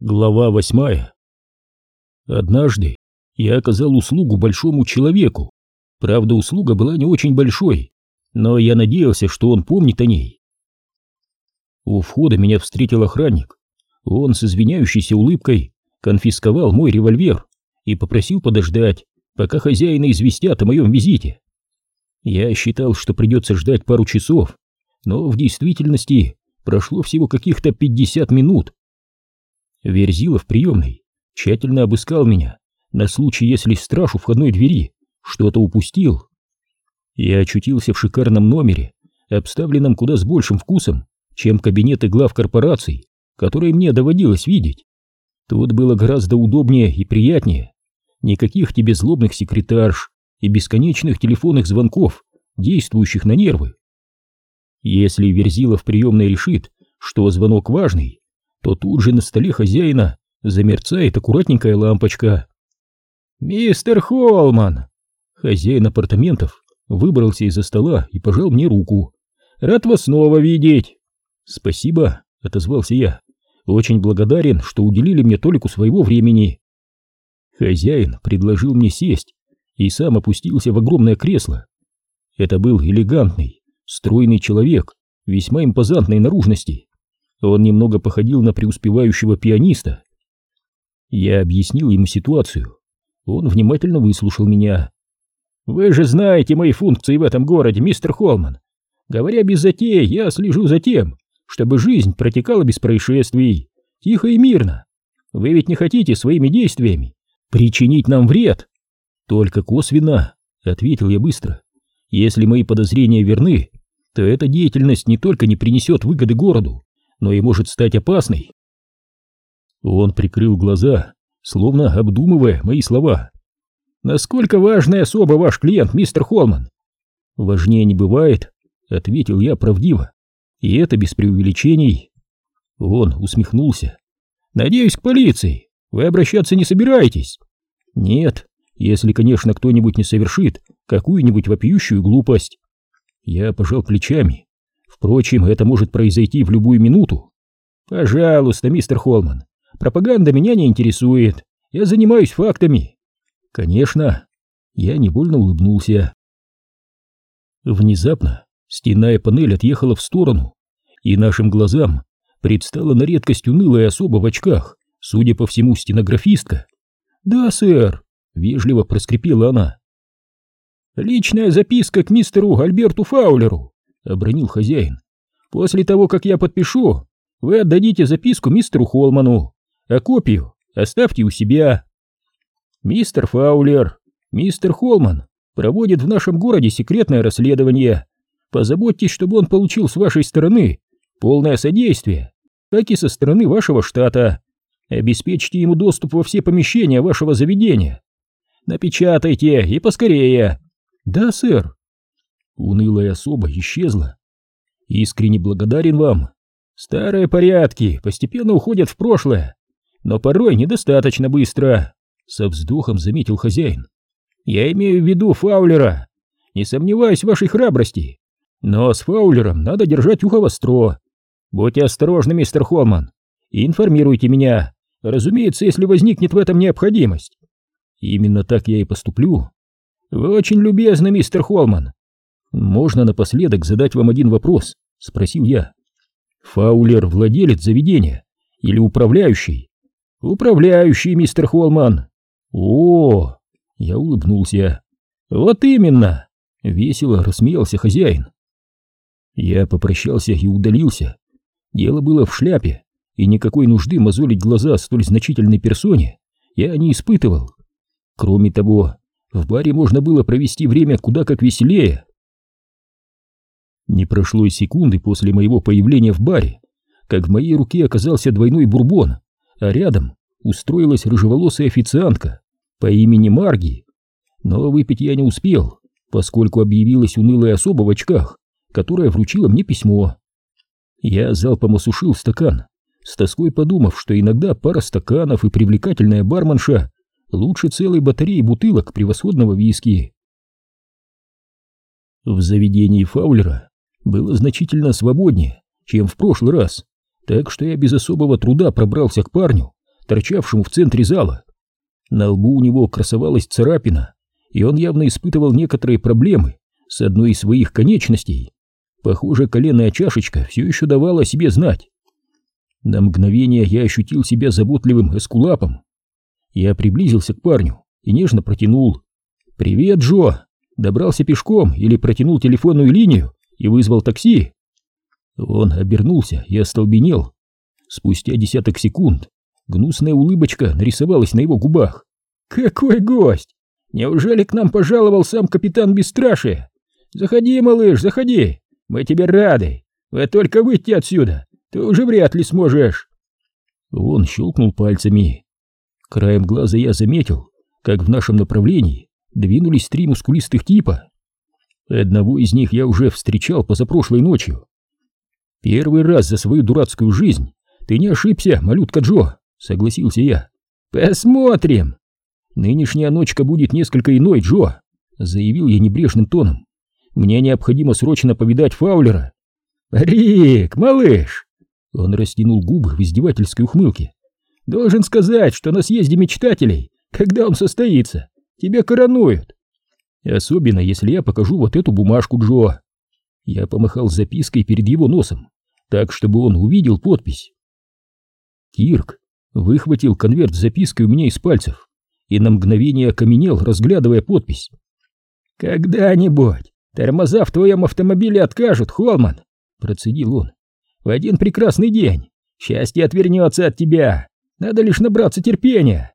Глава восьмая Однажды я оказал услугу большому человеку. Правда, услуга была не очень большой, но я надеялся, что он помнит о ней. У входа меня встретил охранник. Он с извиняющейся улыбкой конфисковал мой револьвер и попросил подождать, пока хозяина известят о моем визите. Я считал, что придется ждать пару часов, но в действительности прошло всего каких-то пятьдесят минут. Верзила в приемной тщательно обыскал меня на случай, если страж у входной двери что-то упустил. Я очутился в шикарном номере, обставленном куда с большим вкусом, чем кабинеты глав корпораций, которые мне доводилось видеть. Тут было гораздо удобнее и приятнее. Никаких тебе злобных секретарш и бесконечных телефонных звонков, действующих на нервы. Если Верзила в приемной решит, что звонок важный, то тут же на столе хозяина замерцает аккуратненькая лампочка. «Мистер Холман!» Хозяин апартаментов выбрался из-за стола и пожал мне руку. «Рад вас снова видеть!» «Спасибо», — отозвался я. «Очень благодарен, что уделили мне толику своего времени». Хозяин предложил мне сесть и сам опустился в огромное кресло. Это был элегантный, стройный человек, весьма импозантной наружности. Он немного походил на преуспевающего пианиста. Я объяснил ему ситуацию. Он внимательно выслушал меня. «Вы же знаете мои функции в этом городе, мистер Холман. Говоря без затеи, я слежу за тем, чтобы жизнь протекала без происшествий, тихо и мирно. Вы ведь не хотите своими действиями причинить нам вред?» «Только косвенно», — ответил я быстро. «Если мои подозрения верны, то эта деятельность не только не принесет выгоды городу, но и может стать опасной. Он прикрыл глаза, словно обдумывая мои слова. «Насколько важная особа ваш клиент, мистер Холман?» «Важнее не бывает», — ответил я правдиво. «И это без преувеличений». Он усмехнулся. «Надеюсь, к полиции. Вы обращаться не собираетесь?» «Нет, если, конечно, кто-нибудь не совершит какую-нибудь вопиющую глупость». Я пожал плечами. Впрочем, это может произойти в любую минуту. Пожалуйста, мистер Холман, пропаганда меня не интересует. Я занимаюсь фактами. Конечно. Я невольно улыбнулся. Внезапно стенная панель отъехала в сторону, и нашим глазам предстала на редкость унылая особа в очках, судя по всему, стенографистка. «Да, сэр», — вежливо проскрипела она. «Личная записка к мистеру Альберту Фаулеру», обронил хозяин. «После того, как я подпишу, вы отдадите записку мистеру Холману, а копию оставьте у себя». «Мистер Фаулер, мистер Холман проводит в нашем городе секретное расследование. Позаботьтесь, чтобы он получил с вашей стороны полное содействие, как и со стороны вашего штата. Обеспечьте ему доступ во все помещения вашего заведения. Напечатайте и поскорее». «Да, сэр», Унылая особа исчезла. Искренне благодарен вам. Старые порядки постепенно уходят в прошлое, но порой недостаточно быстро, со вздохом заметил хозяин. Я имею в виду Фаулера. Не сомневаюсь в вашей храбрости, но с Фаулером надо держать ухо востро. Будьте осторожны, мистер Холман, и информируйте меня, разумеется, если возникнет в этом необходимость. Именно так я и поступлю. Вы очень любезны, мистер Холман, «Можно напоследок задать вам один вопрос?» — спросил я. «Фаулер — владелец заведения или управляющий?» «Управляющий, мистер Холман». «О!» — я улыбнулся. «Вот именно!» — весело рассмеялся хозяин. Я попрощался и удалился. Дело было в шляпе, и никакой нужды мозолить глаза столь значительной персоне я не испытывал. Кроме того, в баре можно было провести время куда как веселее. Не прошло и секунды после моего появления в баре, как в моей руке оказался двойной бурбон, а рядом устроилась рыжеволосая официантка по имени Марги. Но выпить я не успел, поскольку объявилась унылая особа в очках, которая вручила мне письмо. Я залпом осушил стакан, с тоской подумав, что иногда пара стаканов и привлекательная барменша лучше целой батареи бутылок превосходного виски. В заведении Фаулера было значительно свободнее, чем в прошлый раз, так что я без особого труда пробрался к парню, торчавшему в центре зала. На лбу у него красовалась царапина, и он явно испытывал некоторые проблемы с одной из своих конечностей. Похоже, коленная чашечка все еще давала о себе знать. На мгновение я ощутил себя заботливым эскулапом. Я приблизился к парню и нежно протянул. «Привет, Джо! Добрался пешком или протянул телефонную линию и вызвал такси?» Он обернулся и остолбенел. Спустя десяток секунд гнусная улыбочка нарисовалась на его губах. «Какой гость! Неужели к нам пожаловал сам капитан Бесстрашия? Заходи, малыш, заходи! Мы тебе рады! Вы только выйти отсюда, ты уже вряд ли сможешь!» Он щелкнул пальцами. Краем глаза я заметил, как в нашем направлении двинулись три мускулистых типа. Одного из них я уже встречал позапрошлой ночью. Первый раз за свою дурацкую жизнь ты не ошибся, малютка Джо, согласился я. Посмотрим. Нынешняя ночка будет несколько иной, Джо, заявил я небрежным тоном. Мне необходимо срочно повидать Фаулера. Рик, малыш! Он растянул губы в издевательской ухмылке. Должен сказать, что на съезде мечтателей, когда он состоится, тебя коронуют. Особенно, если я покажу вот эту бумажку Джо. Я помахал запиской перед его носом, так, чтобы он увидел подпись. Кирк выхватил конверт с запиской у меня из пальцев и на мгновение окаменел, разглядывая подпись. «Когда-нибудь тормоза в твоем автомобиле откажут, Холман!» — процедил он. «В один прекрасный день счастье отвернется от тебя, надо лишь набраться терпения.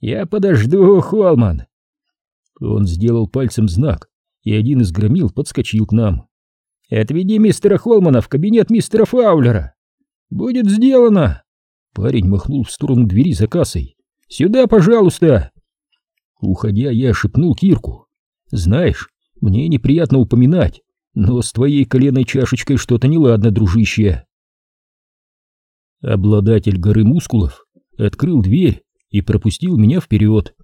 Я подожду, Холман!» Он сделал пальцем знак, и один из громил подскочил к нам. Отведи мистера Холмана в кабинет мистера Фаулера. Будет сделано. Парень махнул в сторону двери за кассой. Сюда, пожалуйста. Уходя, я шепнул Кирку. Знаешь, мне неприятно упоминать, но с твоей коленной чашечкой что-то неладно, дружище. Обладатель горы мускулов открыл дверь и пропустил меня вперед.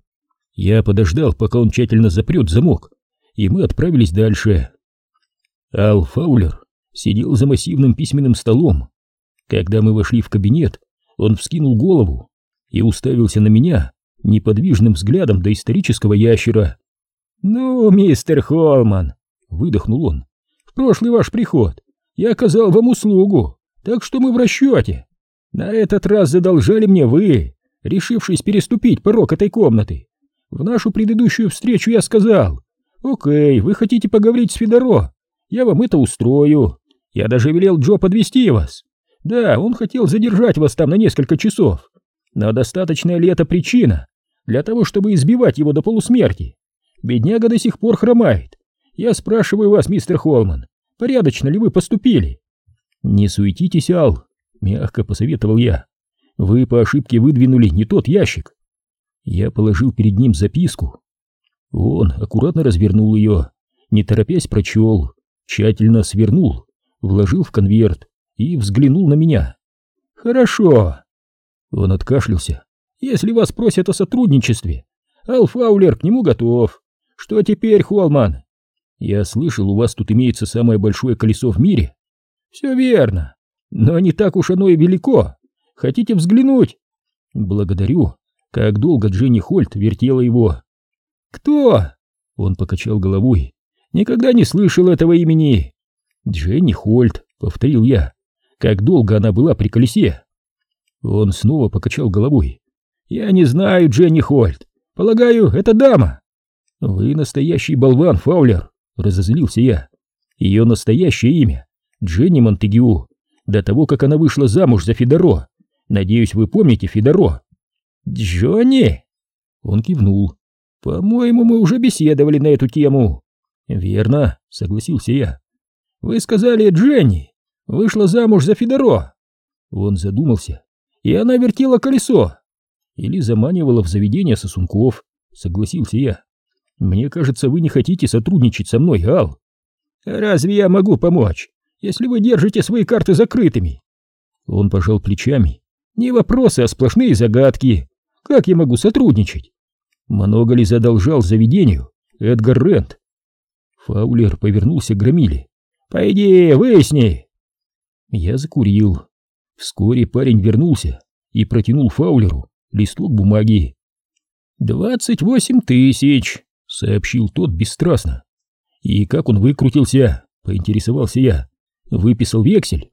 Я подождал, пока он тщательно запрет замок, и мы отправились дальше. Ал Фаулер сидел за массивным письменным столом. Когда мы вошли в кабинет, он вскинул голову и уставился на меня неподвижным взглядом до исторического ящера. «Ну, мистер Холман», — выдохнул он, — «в прошлый ваш приход я оказал вам услугу, так что мы в расчете. На этот раз задолжали мне вы, решившись переступить порог этой комнаты. В нашу предыдущую встречу я сказал, «Окей, вы хотите поговорить с Федоро, я вам это устрою. Я даже велел Джо подвести вас. Да, он хотел задержать вас там на несколько часов. Но достаточная ли это причина для того, чтобы избивать его до полусмерти? Бедняга до сих пор хромает. Я спрашиваю вас, мистер Холман, порядочно ли вы поступили? Не суетитесь, Ал, мягко посоветовал я. Вы по ошибке выдвинули не тот ящик. Я положил перед ним записку. Он аккуратно развернул ее, не торопясь прочел тщательно свернул, вложил в конверт и взглянул на меня. «Хорошо». Он откашлялся. «Если вас просят о сотрудничестве, Алфаулер к нему готов. Что теперь, Холман?» «Я слышал, у вас тут имеется самое большое колесо в мире». «Все верно, но не так уж оно и велико. Хотите взглянуть?» «Благодарю. Как долго Дженни Хольт вертела его?» «Кто?» Он покачал головой. Никогда не слышал этого имени. Дженни Хольт, повторил я. Как долго она была при колесе? Он снова покачал головой. Я не знаю Дженни Хольт. Полагаю, это дама. Вы настоящий болван, Фаулер, разозлился я. Ее настоящее имя Дженни Монтегю. До того, как она вышла замуж за Федоро. Надеюсь, вы помните Федоро. Джонни? Он кивнул. По-моему, мы уже беседовали на эту тему. «Верно», — согласился я. «Вы сказали, Дженни вышла замуж за Федоро». Он задумался, и она вертела колесо. Или заманивала в заведение сосунков, согласился я. «Мне кажется, вы не хотите сотрудничать со мной, Ал». «Разве я могу помочь, если вы держите свои карты закрытыми?» Он пожал плечами. «Не вопросы, а сплошные загадки. Как я могу сотрудничать?» Много ли задолжал заведению Эдгар Рент? Фаулер повернулся к громиле. «Пойди, выясни!» Я закурил. Вскоре парень вернулся и протянул Фаулеру листок бумаги. «Двадцать восемь тысяч», — сообщил тот бесстрастно. «И как он выкрутился?» — поинтересовался я. «Выписал вексель?»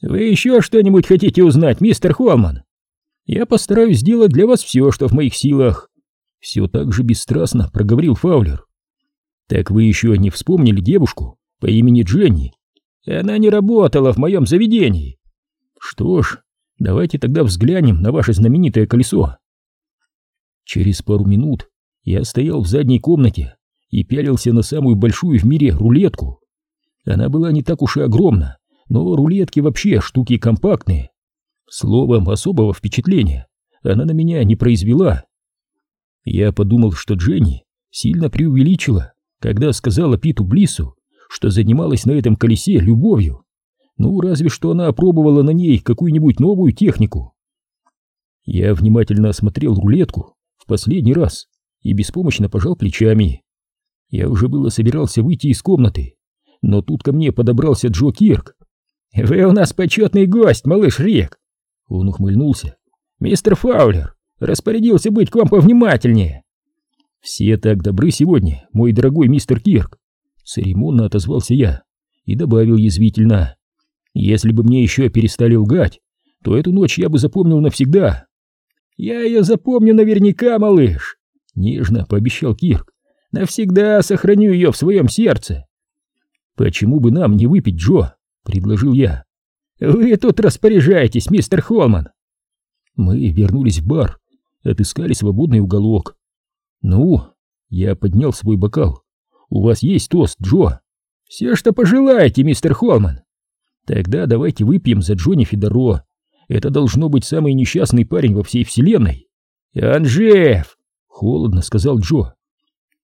«Вы еще что-нибудь хотите узнать, мистер Холман?» «Я постараюсь сделать для вас все, что в моих силах». Все так же бесстрастно проговорил Фаулер. «Так вы еще не вспомнили девушку по имени Дженни?» «Она не работала в моем заведении». «Что ж, давайте тогда взглянем на ваше знаменитое колесо». Через пару минут я стоял в задней комнате и пялился на самую большую в мире рулетку. Она была не так уж и огромна, но рулетки вообще штуки компактные. Словом, особого впечатления она на меня не произвела. Я подумал, что Дженни сильно преувеличила, когда сказала Питу Блиссу, что занималась на этом колесе любовью. Ну, разве что она опробовала на ней какую-нибудь новую технику. Я внимательно осмотрел рулетку в последний раз и беспомощно пожал плечами. Я уже было собирался выйти из комнаты, но тут ко мне подобрался Джо Кирк. «Вы у нас почетный гость, малыш Рик!» Он ухмыльнулся. «Мистер Фаулер распорядился быть к вам повнимательнее!» «Все так добры сегодня, мой дорогой мистер Кирк!» Церемонно отозвался я и добавил язвительно. «Если бы мне еще перестали лгать, то эту ночь я бы запомнил навсегда!» «Я ее запомню наверняка, малыш!» Нежно пообещал Кирк. «Навсегда сохраню ее в своем сердце!» «Почему бы нам не выпить, Джо?» — предложил я. «Вы тут распоряжаетесь, мистер Холман!» Мы вернулись в бар, отыскали свободный уголок. «Ну?» — я поднял свой бокал. «У вас есть тост, Джо?» «Все, что пожелаете, мистер Холман!» «Тогда давайте выпьем за Джонни Федоро. Это должно быть самый несчастный парень во всей вселенной!» «Анжев!» — холодно сказал Джо.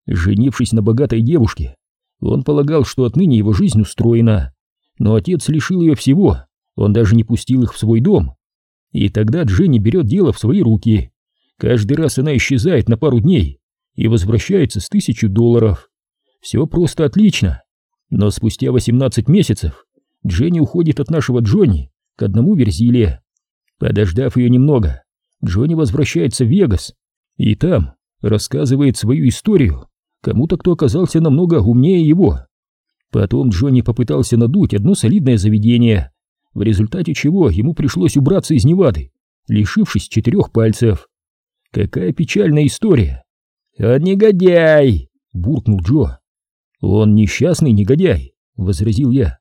Женившись на богатой девушке, он полагал, что отныне его жизнь устроена. Но отец лишил ее всего, он даже не пустил их в свой дом. И тогда Дженни берет дело в свои руки. Каждый раз она исчезает на пару дней и возвращается с тысячу долларов. Все просто отлично. Но спустя 18 месяцев Дженни уходит от нашего Джонни к одному Верзиле. Подождав ее немного, Джонни возвращается в Вегас и там рассказывает свою историю кому-то, кто оказался намного умнее его. Потом Джонни попытался надуть одно солидное заведение, в результате чего ему пришлось убраться из Невады, лишившись четырех пальцев. Какая печальная история. «Он негодяй!» — буркнул Джо. «Он несчастный негодяй», — возразил я.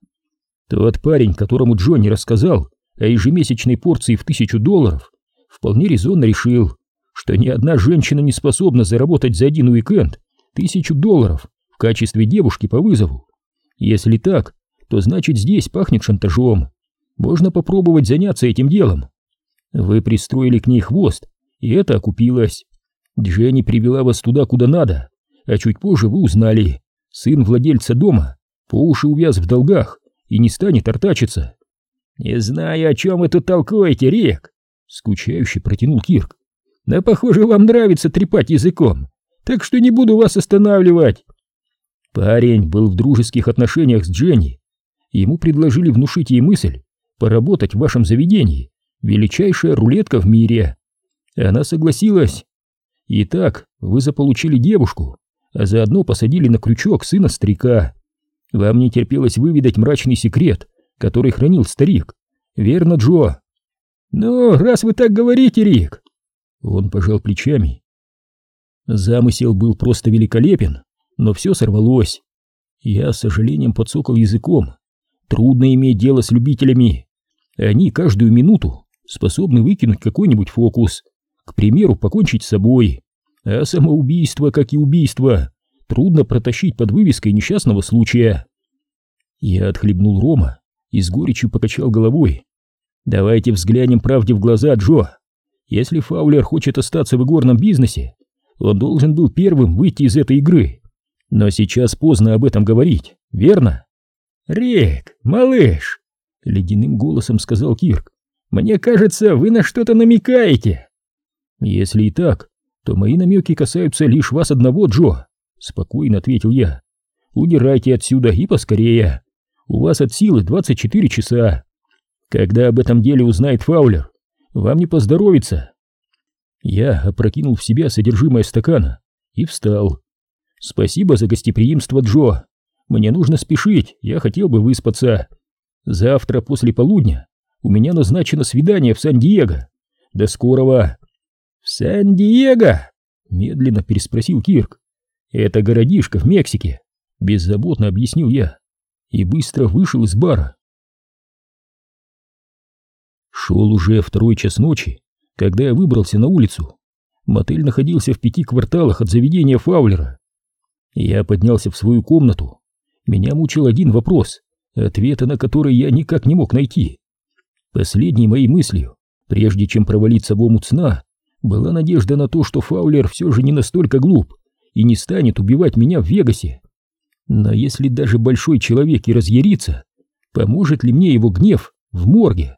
Тот парень, которому Джонни рассказал о ежемесячной порции в тысячу долларов, вполне резонно решил, что ни одна женщина не способна заработать за один уикенд тысячу долларов в качестве девушки по вызову. Если так, то значит здесь пахнет шантажом. Можно попробовать заняться этим делом. Вы пристроили к ней хвост, и это окупилось. Дженни привела вас туда, куда надо, а чуть позже вы узнали, сын владельца дома по уши увяз в долгах и не станет артачиться. «Не знаю, о чем вы тут толкуете, Рик!» — скучающе протянул Кирк. «Но, похоже, вам нравится трепать языком, так что не буду вас останавливать. Парень был в дружеских отношениях с Дженни. Ему предложили внушить ей мысль поработать в вашем заведении, величайшая рулетка в мире. Она согласилась. Итак, вы заполучили девушку, а заодно посадили на крючок сына старика. Вам не терпелось выведать мрачный секрет, который хранил старик. Верно, Джо? Ну, раз вы так говорите, Рик. Он пожал плечами. Замысел был просто великолепен но все сорвалось. Я с сожалением подсокал языком. Трудно иметь дело с любителями. Они каждую минуту способны выкинуть какой-нибудь фокус. К примеру, покончить с собой. А самоубийство, как и убийство, трудно протащить под вывеской несчастного случая. Я отхлебнул рома и с горечью покачал головой. Давайте взглянем правде в глаза, Джо. Если Фаулер хочет остаться в игорном бизнесе, он должен был первым выйти из этой игры. Но сейчас поздно об этом говорить, верно? Рик, малыш, ледяным голосом сказал Кирк. Мне кажется, вы на что-то намекаете. Если и так, то мои намеки касаются лишь вас одного, Джо, спокойно ответил я. Удирайте отсюда и поскорее. У вас от силы 24 часа. Когда об этом деле узнает Фаулер, вам не поздоровится. Я опрокинул в себя содержимое стакана и встал. «Спасибо за гостеприимство, Джо. Мне нужно спешить, я хотел бы выспаться. Завтра после полудня у меня назначено свидание в Сан-Диего. До скорого!» «В Сан-Диего?» — медленно переспросил Кирк. «Это городишко в Мексике», — беззаботно объяснил я и быстро вышел из бара. Шел уже второй час ночи, когда я выбрался на улицу. Мотель находился в пяти кварталах от заведения Фаулера. Я поднялся в свою комнату. Меня мучил один вопрос, ответа на который я никак не мог найти. Последней моей мыслью, прежде чем провалиться в омут сна, была надежда на то, что Фаулер все же не настолько глуп и не станет убивать меня в Вегасе. Но если даже большой человек и разъярится, поможет ли мне его гнев в морге?